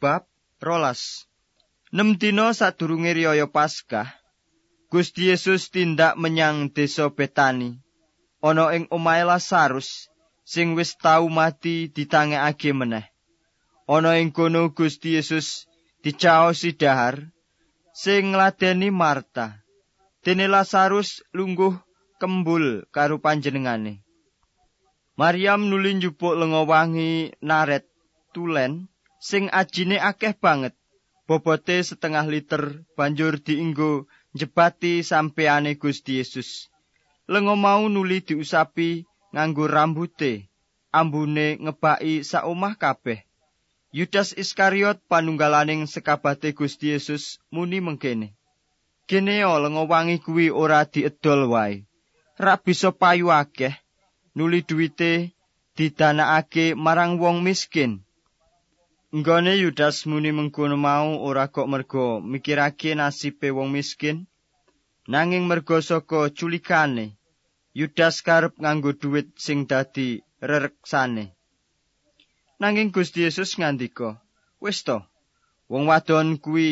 Bab rolas Nem dina sadurunge riyaya Paskah, Gusti Yesus tindak menyang desa Betani. Ana ing omahe Lazarus sing wis tau mati ditangekake meneh. Ana ing kono Gusti Yesus dicaosi dahar sing ngladeni Marta. Dene Lazarus lungguh kembul karo panjenengane. Maryam nuli njupuk lenga wangi naret tulen sing ajine akeh banget. Bobote setengah liter banjur diinggo njebati sampeane Gusti Yesus. Lengo mau nuli diusapi nganggo rambute, ambune ngebaki saomah kabeh. Yudas Iskariot panunggalaning sekabate Gusti Yesus muni mengkene. Geneo lengo wangi kuwi ora diedol wae. Rak bisa payu akeh, nuli duwite didanakake marang wong miskin. Nggone Yudas muni mengkono mau ora kok mergo mikirake nasibe wong miskin. Nanging mergo saka culikane Yudas karep nganggo dhuwit sing dadi rereksane. Nanging Gusti Yesus ngandika wis to wong wadon kuwi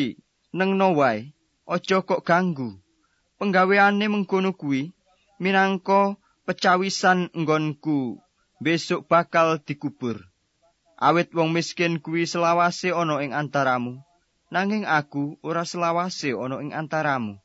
nengno wae aja kok ganggu. Penggaweane mengkono kuwi minangka pecawisan nggonku besok bakal dikubur awit wong miskin kuwi selawase ana ing antaramu nanging aku ora selawase ana ing antaramu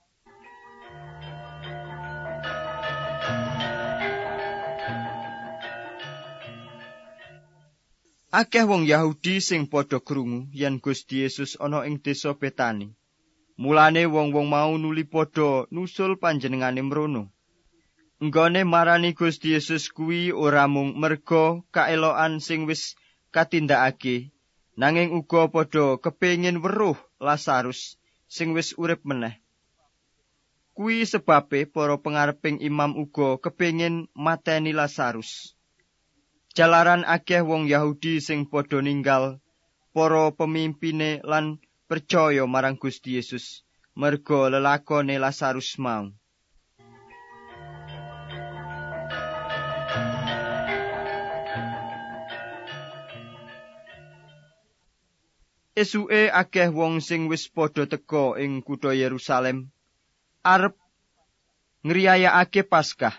Akeh wong Yahudi sing padha krungu yen Gusti Yesus ana ing desa Betani. Mulane wong-wong mau nuli padha nusul panjenengane mrono. Nggone marani Gusti Yesus kuwi ora mung merga kaeloan sing wis katindakake. Nanging uga padha kepengin weruh Lazarus sing wis urip meneh. Kuwi sebabe para pengareping imam uga kepengin mateni Lazarus. Jalaran akeh wong Yahudi sing padha ninggal para pemimpine lan percaya marang Gusti Yesus merga lelakone Lazarus mau Esuke akeh wong sing wis padha teka ing kutha Yerusalem arep ngriyayakake Paskah.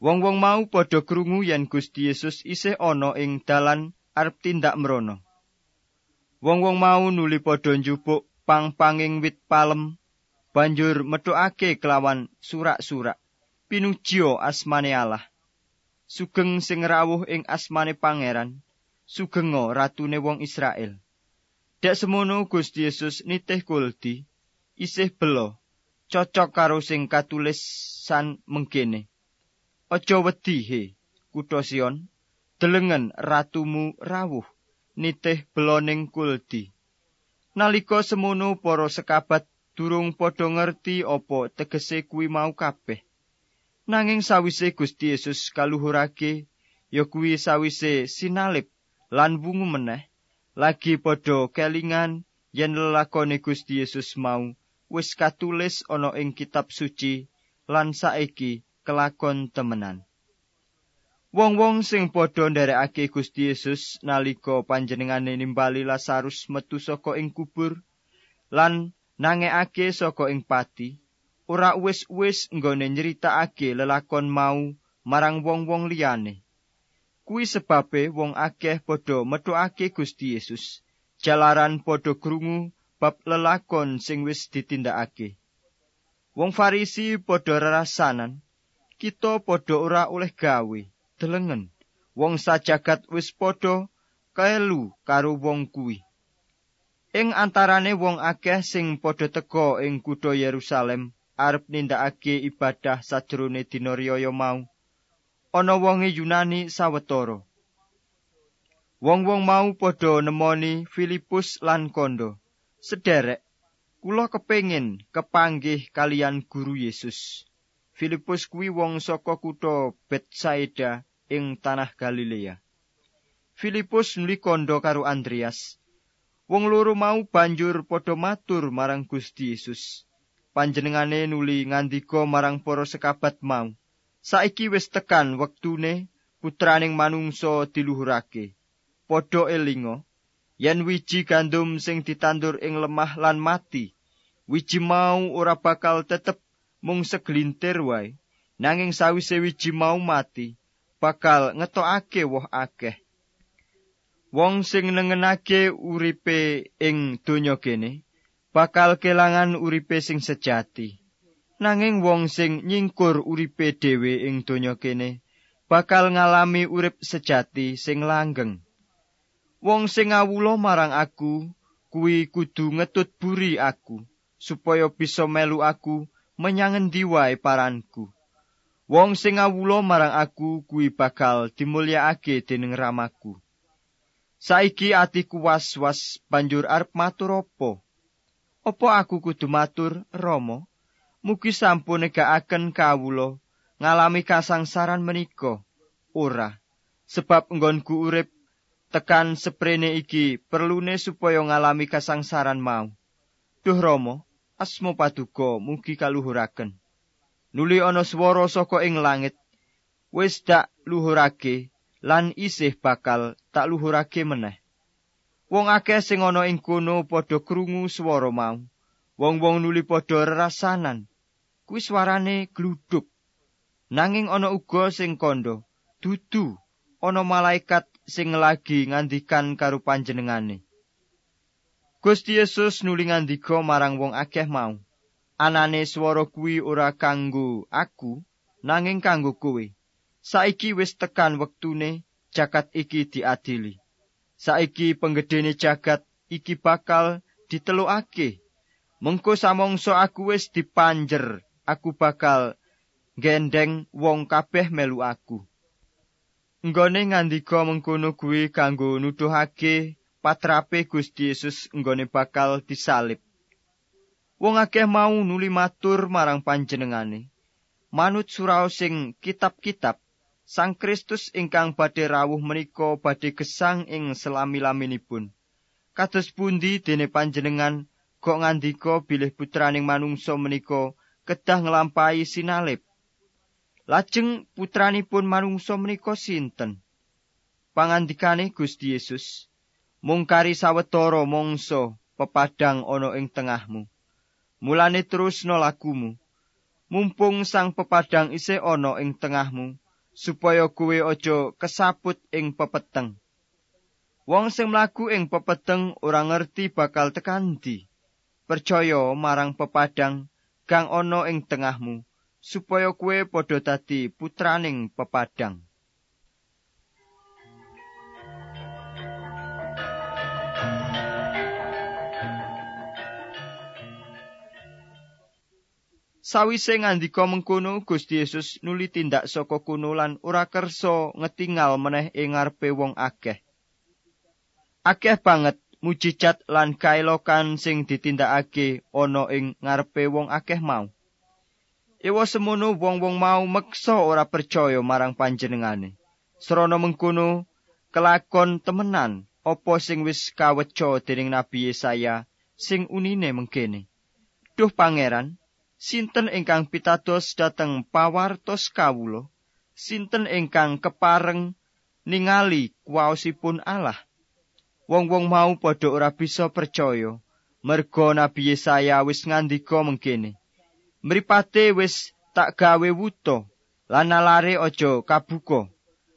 Wong-wong mau padha krungu yen Gusti Yesus isih ana ing dalan arep tindak mrono. Wong-wong mau nuli padha njupuk pang-panging wit palem banjur metukake kelawan surak-surak pinujio asmane Allah. Sugeng sing rawuh ing asmane pangeran, sugenga ratune wong Israel. Dek semono Gusti Yesus nitih kuldi isih belo cocok karo sing katulisan mengkene. Aja wedi he, kutha Sion, delengen ratumu rawuh nitih beloning kuldi. Nalika semono para sekabat durung padha ngerti apa tegese kuwi mau kabeh. Nanging sawise Gusti Yesus kaluhurake, ya kuwi sawise sinalip lan wungu meneh, lagi padha kelingan yen lelakone Gusti Yesus mau wis katulis ana ing kitab suci lan saiki kelakon temenan. Wong-wong sing padha nderekake Gusti Yesus nalika panjenengane nimbali Lazarus metu saka ing kubur lan nangekake saka ing pati ora wis-wis nggone nyritakake lelakon mau marang wong-wong liyane. Kuwi sebabe wong akeh padha metuake Gusti Yesus jalaran padha krungu bab lelakon sing wis ditindakake. Wong Farisi padha rarasanan, kita padha ora oleh gawe, delengen. Wong sajagat wis padha kaelu karo wong kuwi. Ing antarane wong akeh sing padha teka ing kutha Yerusalem arep nindakake ibadah sajrone dina riyaya mau. Ana wonge Yunani sawetara. Wong-wong mau padha nemoni Filipus lan Kondo. Sederek, kula kepengin kepanggih kalian guru Yesus. Filipus kuwi wong saka kutha Betsaida ing tanah Galilea. Filipus nuli kondo karo Andreas. Wong loro mau banjur padha matur marang Gusti Yesus. Panjenengane nuli ngandika marang para sekabat mau. Saiki wis tekan wektune putraning manungsa diluhurake. Padha elinga yen wiji gandum sing ditandur ing lemah lan mati wiji mau ora bakal tetep mung segelintir wae. Nanging sawise wiji mau mati bakal ngetokake woh akeh. Wong sing nengenake uripe ing donya kene bakal kelangan uripe sing sejati nanging wong sing nyingkur uripe dhewe ing donya kene bakal ngalami urip sejati sing langgeng. Wong sing ngawula marang aku kuwi kudu ngetut buri aku supaya bisa melu aku menyang endi wae paranku. Wong sing ngawula marang aku kuwi bakal dimulyakake dening ramaku. Saiki atiku was-was banjur arep matur apa? Apa aku kudu matur rama mugi sampun negakaken kawula ngalami kasangsaran menika. Ora. Sebab nggonku urip tekan seprene iki perlune supaya ngalami kasangsaran mau. Duh rama asma paduka mugi kaluhuraken. Nuli ana swara saka ing langit wis dak luhurake lan isih bakal tak luhurake meneh. Wong akeh sing ana ing kono padha krungu swara mau. Wong-wong nuli padha rasanan kuwi swarane gluduk nanging ana uga sing kandha dudu ana malaikat sing lagi ngandikan karo panjenengane. Gusti Yesus nuli ngandika marang wong akeh mau. Anane swara kuwi ora kanggo aku nanging kanggo kowe. Saiki wis tekan wektune jagat iki diadili. Saiki penggedene jagat iki bakal ditelukake mengko samangsa aku wis dipanjer aku bakal gendeng wong kabeh melu aku. Nggone ngandika mengkono kuwi kanggo nuduhake patrape Gusti Yesus nggone bakal disalib. Wong akeh mau nuli matur marang panjenengane. Manut surau sing kitab-kitab, Sang Kristus ingkang badhe rawuh menika badhe gesang ing selami-laminipun. Kados pundi dene panjenengan kok ngandika bilih putraning manungsa menika kedah nglampahi sinalip. Lajeng putranipun manungsa menika sinten? Pangandikane Gusti Yesus, mungkari sawetara mangsa pepadang ana ing tengahmu. Mulane terus lakumu. Mumpung sang pepadang isih ana ing tengahmu, supaya kowe aja kesaput ing pepeteng. Wong sing mlaku ing pepeteng ora ngerti bakal tekan ndi. Percaya marang pepadang kang ana ing tengahmu supaya kue padha dadi putraning pepadang Sawise ngandika mengkono Gusti Yesus nuli tindak saka kuno lan ora kersa ngetingal meneh ing ngarepe wong akeh. Akeh banget mujijat lan kaelokan sing ditindakake ana ing ngarepe wong akeh mau. Ewa semono wong-wong mau meksa ora percaya marang panjenengane. Srana mengkono kelakon temenan apa sing wis kaweca dening Nabi Yesaya sing unine mengkene. Duh pangeran, sinten ingkang pitados dhateng pawartos kawula? Sinten ingkang kepareng ningali kuwaosipun Allah? Wong-wong mau padha ora bisa percaya. Merga Nabi Yesaya wis ngandika mengkene mripate wis tak gawe wuto lan nalare aja kabuka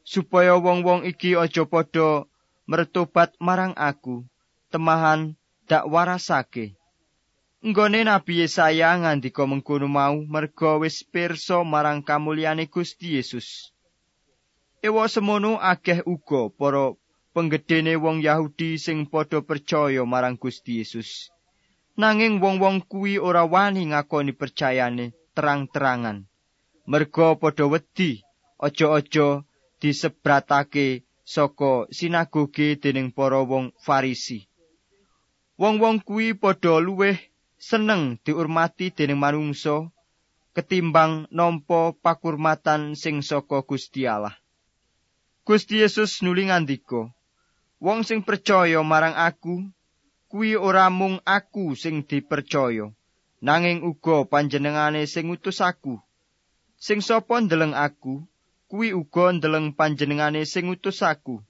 supaya wong-wong iki aja padha mertobat marang aku temahan dak warasake. Nggone Nabi Yesaya ngandika mengkono mau merga wis pirsa marang kamulyane Gusti Yesus. Ewa semono akeh uga para penggedene wong Yahudi sing padha percaya marang Gusti Yesus. Nanging wong-wong kuwi ora wani ngakoni percayane terang-terangan. Merga padha wedi aja-aja disebratake saka sinagoge dening para wong Farisi. Wong-wong kuwi padha luweh seneng diurmati dening manungsa ketimbang nampa pakurmatan sing saka Gusti Allah. Gusti Yesus nuli ngandika, Wong sing percaya marang aku kuwi ora mung aku sing dipercaya nanging uga panjenengane sing utus aku. Sing sapa ndeleng aku kuwi uga ndeleng panjenengane sing utus aku.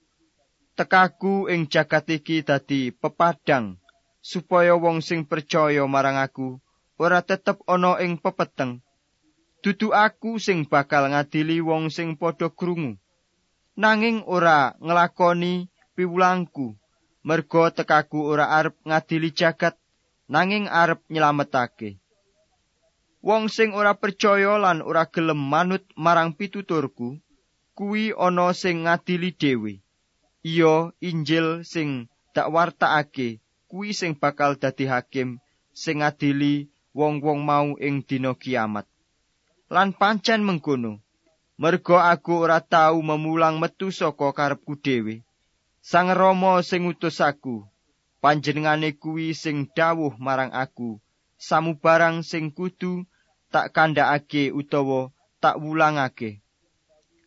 Tekaku ing jagat iki dadi pepadang supaya wong sing percaya marang aku ora tetep ana ing pepeteng. Dudu aku sing bakal ngadili wong sing padha krungu nanging ora nglakoni piwulangku merga tekaku ora arep ngadili jagat nanging arep nyelametake. Wong sing ora percaya lan ora gelem manut marang pituturku kuwi ana sing ngadili dhewe. Iya Injil sing dak wartakake kuwi sing bakal dadi hakim sing ngadili wong-wong mau ing dina kiamat. Lan pancen mengkono merga aku ora tau memulang metu saka karepku dhewe sang rama sing utus aku panjenengane kuwi sing dawuh marang aku samubarang sing kudu tak kandhakake utawa tak wulangake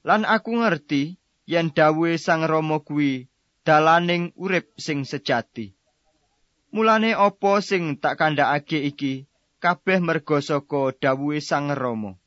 lan aku ngerti yen dawuhe Sang Rama kuwi dalaning urip sing sejati. Mulane apa sing tak kandhakake iki kabeh merga saka dawuhe Sang Rama.